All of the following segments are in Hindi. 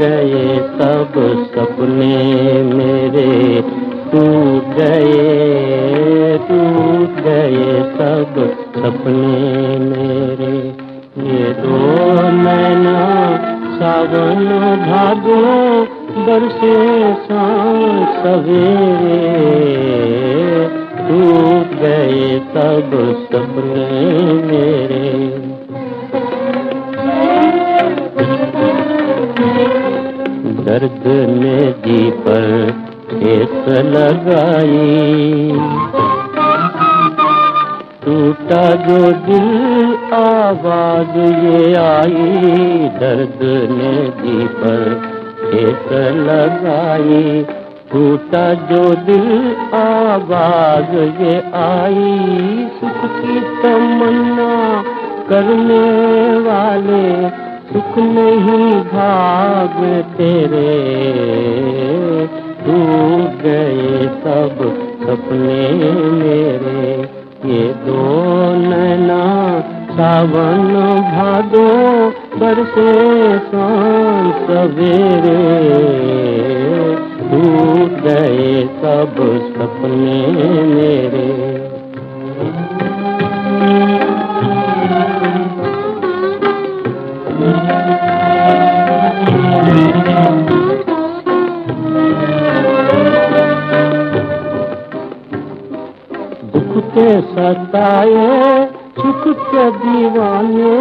गए सब सपने मेरे। टूट गए टूट गए सब सपने मेरे। ये तो दो मैना सावन भागो, बरसे सवेरे। टूट गए सब सपने मेरे। दर्द ने जी पर ठेस लगाई। टूटा जो दिल, आवाज़ ये आई। दर्द ने जी पर ठेस लगाई। टूटा जो दिल, आवाज़ ये आई। सुख की तमन्ना करने वाले सुख नहीं भाग तेरे। टूट गए सब सपने मेरे। ये दो नैना सावन भादो बरसे शाम सवेरे। टूट गए सब सपने मेरे। के सताए, सुख के दीवाने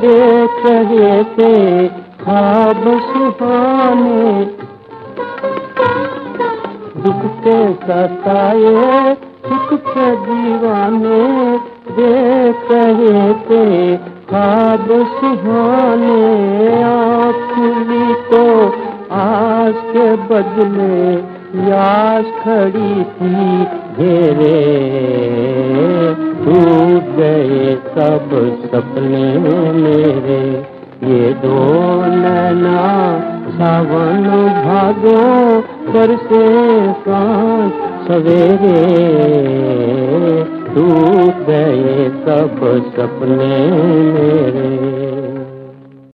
देख रहे थे खाब सुहाने। दुख के सताए, सुख के दीवाने देख रहे थे खाब सुहाने। आखिरी तो आज के बदले यास खड़ी थी घेरे टूट गए सब सपने मेरे। ये दो नैना सावन भादो बरसे सांस सवेरे टूट गए सब सपने मेरे।